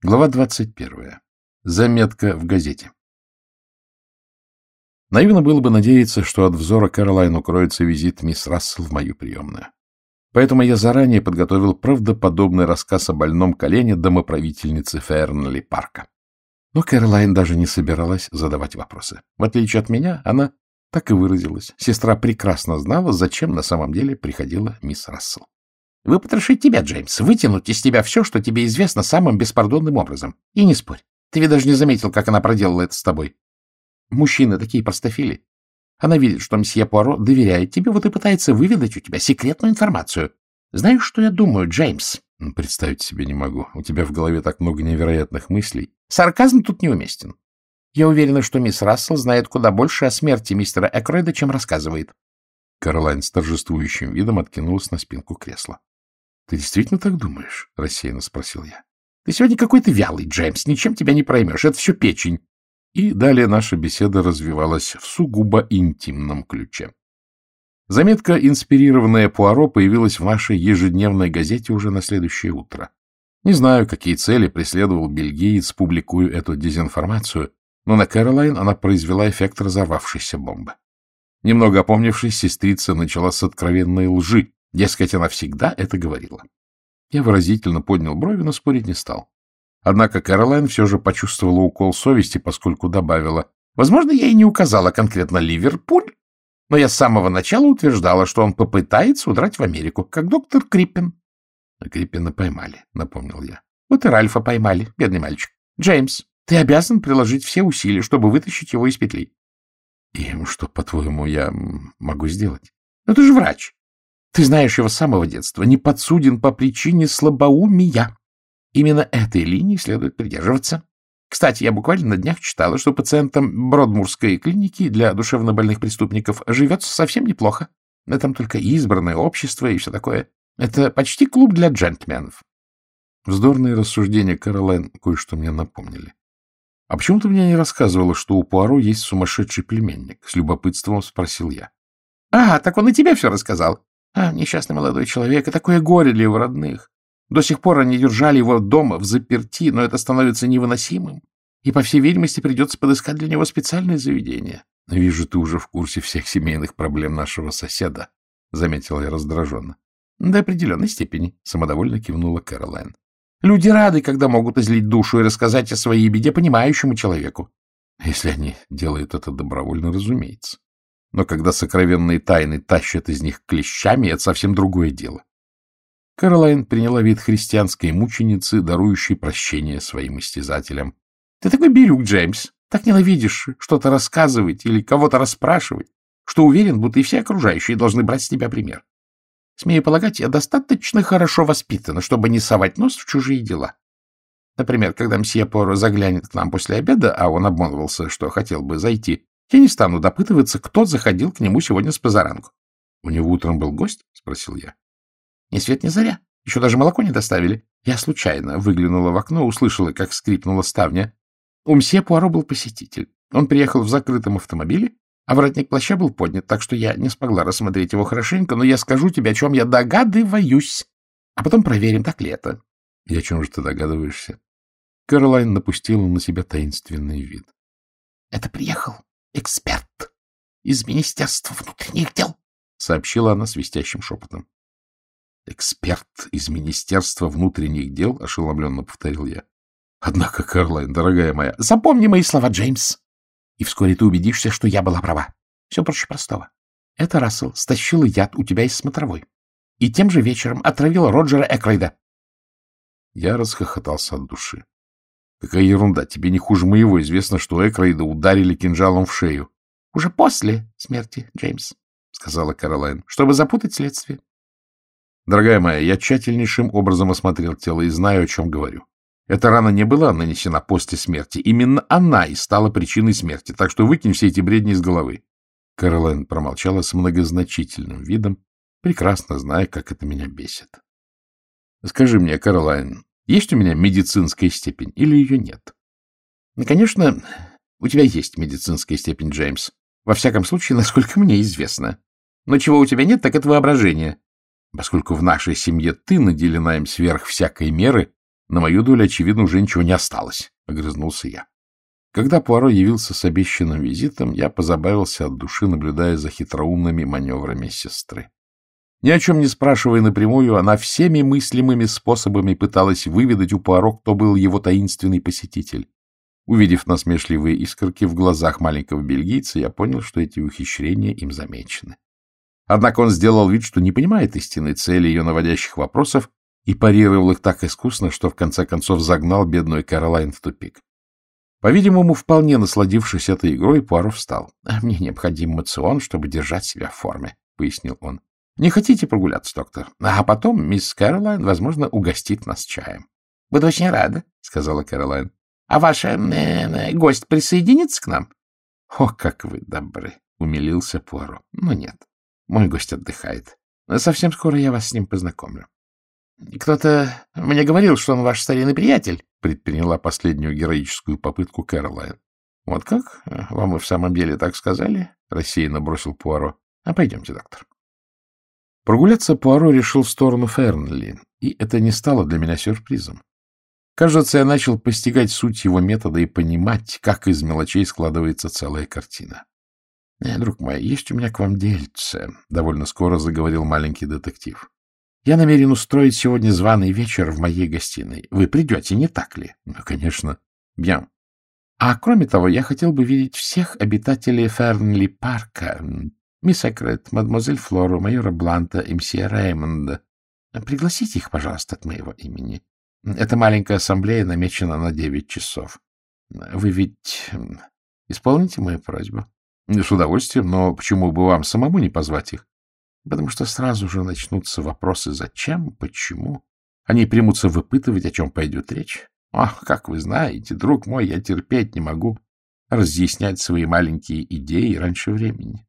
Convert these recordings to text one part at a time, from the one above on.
Глава 21. Заметка в газете. Наивно было бы надеяться, что от взора Кэролайн укроется визит мисс Рассел в мою приемную. Поэтому я заранее подготовил правдоподобный рассказ о больном колене домоправительницы Фернли Парка. Но Кэролайн даже не собиралась задавать вопросы. В отличие от меня, она так и выразилась. Сестра прекрасно знала, зачем на самом деле приходила мисс Рассел. Выпотрошить тебя, Джеймс, вытянуть из тебя все, что тебе известно самым беспардонным образом. И не спорь. Ты ведь даже не заметил, как она проделала это с тобой. Мужчины такие простофили. Она видит, что мсье Пуаро доверяет тебе, вот и пытается выведать у тебя секретную информацию. Знаешь, что я думаю, Джеймс? Представить себе не могу. У тебя в голове так много невероятных мыслей. Сарказм тут неуместен. Я уверена, что мисс Рассел знает куда больше о смерти мистера Экройда, чем рассказывает. Каролайн с торжествующим видом откинулась на спинку кресла. — Ты действительно так думаешь? — рассеянно спросил я. — Ты сегодня какой-то вялый, Джеймс, ничем тебя не проймешь, это все печень. И далее наша беседа развивалась в сугубо интимном ключе. Заметка, инспирированная Пуаро, появилась в нашей ежедневной газете уже на следующее утро. Не знаю, какие цели преследовал бельгиец, публикуя эту дезинформацию, но на Кэролайн она произвела эффект разорвавшейся бомбы. Немного опомнившись, сестрица начала с откровенной лжи, Дескать, она всегда это говорила. Я выразительно поднял брови, но спорить не стал. Однако Кэролайн все же почувствовала укол совести, поскольку добавила, «Возможно, я и не указала конкретно Ливерпуль, но я с самого начала утверждала, что он попытается удрать в Америку, как доктор Криппин». Криппина поймали, напомнил я. Вот и Ральфа поймали, бедный мальчик. Джеймс, ты обязан приложить все усилия, чтобы вытащить его из петли. И что, по-твоему, я могу сделать? Ну, ты же врач. Ты знаешь его с самого детства, не подсуден по причине слабоумия. Именно этой линии следует придерживаться. Кстати, я буквально на днях читала, что пациентам Бродмурской клиники для душевнобольных преступников живется совсем неплохо. Но там только избранное общество и все такое. Это почти клуб для джентльменов. Вздорные рассуждения Каролайн кое-что мне напомнили. — А почему ты мне не рассказывала, что у Пуаро есть сумасшедший племянник? — с любопытством спросил я. — А, так он и тебе все рассказал. А, несчастный молодой человек, и такое горе для его родных. До сих пор они держали его дома в заперти, но это становится невыносимым, и, по всей видимости, придется подыскать для него специальное заведение. — Вижу, ты уже в курсе всех семейных проблем нашего соседа, — заметила я раздраженно. — До определенной степени, — самодовольно кивнула Кэролайн. — Люди рады, когда могут излить душу и рассказать о своей беде понимающему человеку. Если они делают это добровольно, разумеется. Но когда сокровенные тайны тащат из них клещами, это совсем другое дело. Каролайн приняла вид христианской мученицы, дарующей прощение своим истязателям. — Ты такой берюк, Джеймс, так ненавидишь что-то рассказывать или кого-то расспрашивать, что уверен, будто и все окружающие должны брать с тебя пример. Смею полагать, я достаточно хорошо воспитана, чтобы не совать нос в чужие дела. Например, когда мсье Поро заглянет к нам после обеда, а он обманывался, что хотел бы зайти, я не стану допытываться, кто заходил к нему сегодня с позаранку. — У него утром был гость? — спросил я. — Ни свет ни заря. Еще даже молоко не доставили. Я случайно выглянула в окно, услышала, как скрипнула ставня. У мсье Пуаро был посетитель. Он приехал в закрытом автомобиле, а воротник плаща был поднят, так что я не смогла рассмотреть его хорошенько, но я скажу тебе, о чем я догадываюсь. А потом проверим, так ли это. — И о чем же ты догадываешься? Кэролайн напустила на себя таинственный вид. — Это приехал эксперт из Министерства внутренних дел, — сообщила она свистящим шепотом. — Эксперт из Министерства внутренних дел? — ошеломленно повторил я. — Однако, Карлайн, дорогая моя... — Запомни мои слова, Джеймс, и вскоре ты убедишься, что я была права. Все проще простого. Это Рассел стащила яд у тебя из смотровой и тем же вечером отравила Роджера Экройда. Я расхохотался от души. Какая ерунда, тебе не хуже моего известно, что Экрейда ударили кинжалом в шею. — Уже после смерти, Джеймс, — сказала Каролайн, — чтобы запутать следствие. Дорогая моя, я тщательнейшим образом осмотрел тело и знаю, о чем говорю. Эта рана не была нанесена после смерти. Именно она и стала причиной смерти, так что выкинь все эти бредни из головы. Каролайн промолчала с многозначительным видом, прекрасно зная, как это меня бесит. — Скажи мне, Каролайн, есть у меня медицинская степень или ее нет? Ну, конечно, у тебя есть медицинская степень, Джеймс. Во всяком случае, насколько мне известно. Но чего у тебя нет, так это воображение. Поскольку в нашей семье ты наделена им сверх всякой меры, На мою долю, очевидно, уже ничего не осталось, — огрызнулся я. Когда Пуаро явился с обещанным визитом, я позабавился от души, наблюдая за хитроумными маневрами сестры. Ни о чем не спрашивая напрямую, она всеми мыслимыми способами пыталась выведать у Пуаро, кто был его таинственный посетитель. Увидев насмешливые искорки в глазах маленького бельгийца, я понял, что эти ухищрения им замечены. Однако он сделал вид, что не понимает истинной цели ее наводящих вопросов и парировал их так искусно, что в конце концов загнал бедную Каролайн в тупик. По-видимому, вполне насладившись этой игрой, Пуаро встал. — Мне необходим мацион, чтобы держать себя в форме, — пояснил он. — Не хотите прогуляться, доктор? А потом мисс Кэролайн, возможно, угостит нас чаем. — Буду очень рада, — сказала Кэролайн. — А ваш э, э, гость присоединится к нам? — О, как вы добры! — умилился Пуаро. — Ну нет, мой гость отдыхает. Совсем скоро я вас с ним познакомлю. — Кто-то мне говорил, что он ваш старинный приятель, — предприняла последнюю героическую попытку Кэролайн. — Вот как? Вам и в самом деле так сказали? — рассеянно бросил Пуаро. — А пойдемте, доктор. Прогуляться Пуаро решил в сторону Фернли, и это не стало для меня сюрпризом. Кажется, я начал постигать суть его метода и понимать, как из мелочей складывается целая картина. — Друг мой, есть у меня к вам дельце, — довольно скоро заговорил маленький детектив. Я намерен устроить сегодня званый вечер в моей гостиной. Вы придете, не так ли? Ну, конечно. Бьян. А кроме того, я хотел бы видеть всех обитателей Фернли парка. Мисс Экрет, мадемуазель Флору, майора Бланта мсье Реймонда. Пригласите их, пожалуйста, от моего имени. Эта маленькая ассамблея намечена на девять часов. Вы ведь исполните мою просьбу? С удовольствием, но почему бы вам самому не позвать их? Потому что сразу же начнутся вопросы «зачем?», «почему?». Они примутся выпытывать, о чем пойдет речь. Ах, как вы знаете, друг мой, я терпеть не могу разъяснять свои маленькие идеи раньше времени.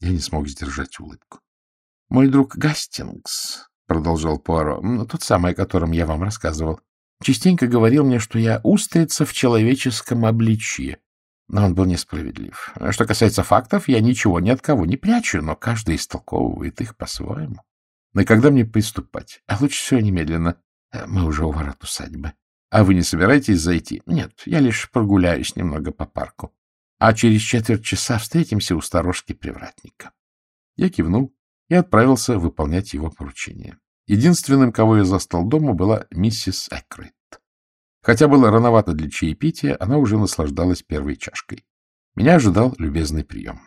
Я не смог сдержать улыбку. — Мой друг Гастингс, — продолжал Пуаро, — тот самый, о котором я вам рассказывал, частенько говорил мне, что я устрица в человеческом обличье, но он был несправедлив. Что касается фактов, я ничего ни от кого не прячу, но каждый истолковывает их по-своему. Но когда мне приступать? А лучше всего немедленно. Э, мы уже у ворот усадьбы. А вы не собираетесь зайти? Нет, я лишь прогуляюсь немного по парку. А через четверть часа встретимся у сторожки привратника. Я кивнул и отправился выполнять его поручение. Единственным, кого я застал дома, была миссис Экройд. Хотя было рановато для чаепития, она уже наслаждалась первой чашкой. Меня ожидал любезный прием.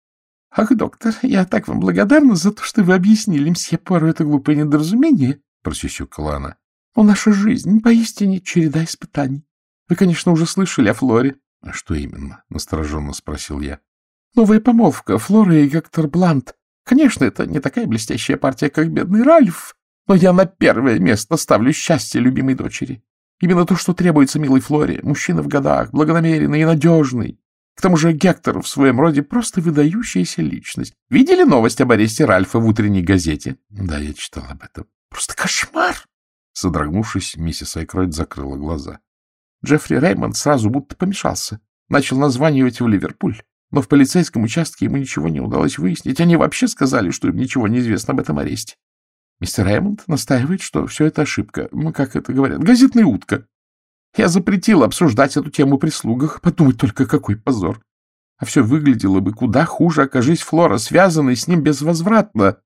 — Ах, доктор, я так вам благодарна за то, что вы объяснили мсье Пуаро это глупое недоразумение, — просюсюкала она. — Но наша жизнь поистине череда испытаний. Вы, конечно, уже слышали о Флоре. — А что именно? — настороженно спросил я. — Новая помолвка Флоры и Гектор Блант. Конечно, это не такая блестящая партия, как бедный Ральф, но я на первое место ставлю счастье любимой дочери. Именно то, что требуется милой Флоре. Мужчина в годах, благонамеренный и надежный. К тому же Гектор в своем роде просто выдающаяся личность. Видели новость об аресте Ральфа в утренней газете? Да, я читал об этом. Просто кошмар! Содрогнувшись, миссис Айкройд закрыла глаза. Джеффри Реймонд сразу будто помешался. Начал названивать в Ливерпуль. Но в полицейском участке ему ничего не удалось выяснить. Они вообще сказали, что им ничего не известно об этом аресте. Мистер Раймонд настаивает, что все это ошибка. Ну, как это говорят, газетная утка. Я запретил обсуждать эту тему при слугах. Подумать только, какой позор. А все выглядело бы куда хуже, окажись Флора связанной с ним безвозвратно.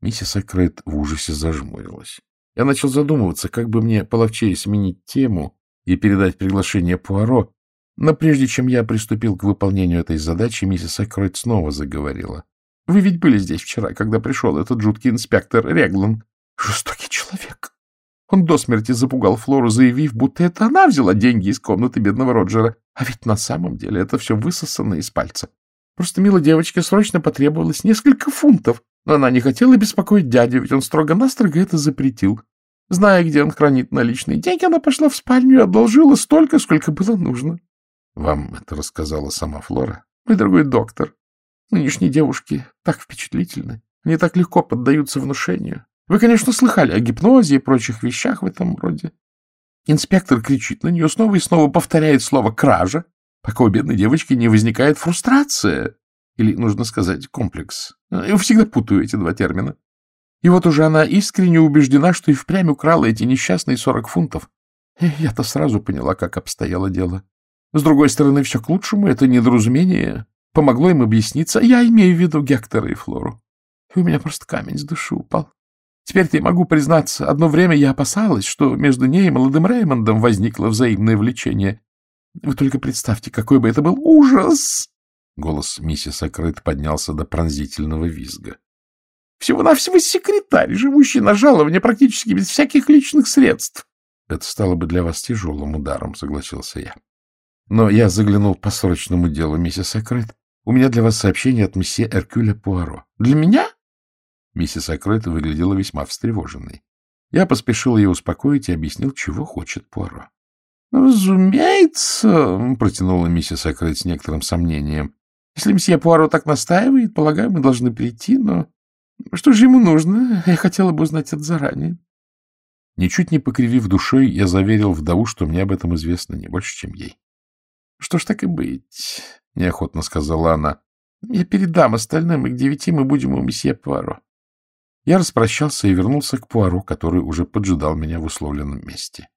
Миссис Акрет в ужасе зажмурилась. Я начал задумываться, как бы мне половчее сменить тему и передать приглашение Пуаро, но прежде чем я приступил к выполнению этой задачи, миссис Акройд снова заговорила. Вы ведь были здесь вчера, когда пришел этот жуткий инспектор Реглан. Жестокий человек. Он до смерти запугал Флору, заявив, будто это она взяла деньги из комнаты бедного Роджера. А ведь на самом деле это все высосано из пальца. Просто милой девочке срочно потребовалось несколько фунтов, но она не хотела беспокоить дядю, ведь он строго-настрого это запретил. Зная, где он хранит наличные деньги, она пошла в спальню и одолжила столько, сколько было нужно. — Вам это рассказала сама Флора? — Мой дорогой доктор, Нынешние девушки так впечатлительны. Они так легко поддаются внушению. Вы, конечно, слыхали о гипнозе и прочих вещах в этом роде. Инспектор кричит на нее снова и снова, повторяет слово «кража», пока у бедной девочки не возникает фрустрация. Или, нужно сказать, комплекс. Я всегда путаю эти два термина. И вот уже она искренне убеждена, что и впрямь украла эти несчастные сорок фунтов. Я-то сразу поняла, как обстояло дело. С другой стороны, все к лучшему, это недоразумение помогло им объясниться. Я имею в виду Гектора и Флору. И у меня просто камень с души упал. Теперь-то я могу признаться, одно время я опасалась, что между ней и молодым Реймондом возникло взаимное влечение. Вы только представьте, какой бы это был ужас! Голос миссис Акрыт поднялся до пронзительного визга. Всего-навсего секретарь, живущий на жалование практически без всяких личных средств. Это стало бы для вас тяжелым ударом, согласился я. Но я заглянул по срочному делу, миссис Акрыт. У меня для вас сообщение от месье Эркюля Пуаро. Для меня? Миссис Акрыт выглядела весьма встревоженной. Я поспешил ее успокоить и объяснил, чего хочет Пуаро. — Разумеется, — протянула миссис Акрыт с некоторым сомнением. — Если месье Пуаро так настаивает, полагаю, мы должны прийти, но что же ему нужно? Я хотела бы узнать это заранее. Ничуть не покривив душой, я заверил вдову, что мне об этом известно не больше, чем ей. — Что ж так и быть, — неохотно сказала она. — Я передам остальным, и к девяти мы будем у месье Пуаро. Я распрощался и вернулся к Пуаро, который уже поджидал меня в условленном месте.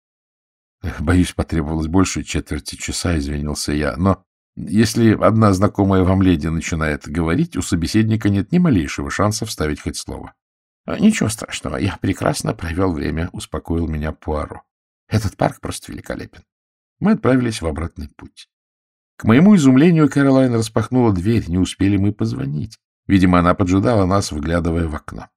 Боюсь, потребовалось больше четверти часа, извинился я, но если одна знакомая вам леди начинает говорить, у собеседника нет ни малейшего шанса вставить хоть слово. — Ничего страшного, я прекрасно провел время, — успокоил меня Пуаро. Этот парк просто великолепен. Мы отправились в обратный путь. К моему изумлению, Кэролайн распахнула дверь, не успели мы позвонить. Видимо, она поджидала нас, выглядывая в окно.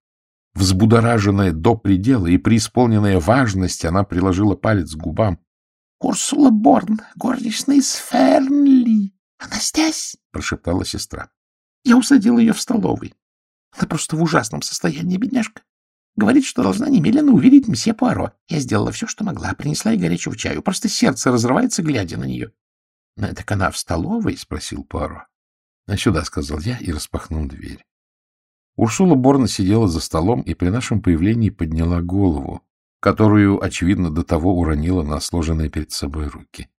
Взбудораженная до предела и преисполненная важность, она приложила палец к губам. — Урсула Борн, горничная из Фернли. Она здесь? — прошептала сестра. — Я усадила ее в столовой. Она просто в ужасном состоянии, бедняжка. Говорит, что должна немедленно увидеть месье Пуаро. Я сделала все, что могла, принесла ей горячего чаю. Просто сердце разрывается, глядя на нее. — Так она в столовой? — спросил Пуаро. — Сюда, — сказал я и распахнул дверь. Урсула Борна сидела за столом и при нашем появлении подняла голову, которую, очевидно, до того уронила на сложенные перед собой руки.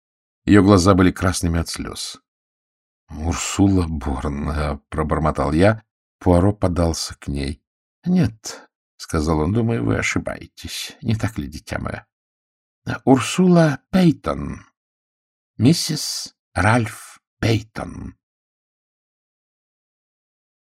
Ее глаза были красными от слез. — Урсула Борн, — пробормотал я. Пуаро подался к ней. — Нет, — сказал он, — думаю, вы ошибаетесь. Не так ли, дитя мое? — Урсула Пейтон. Миссис Ральф Пейтон.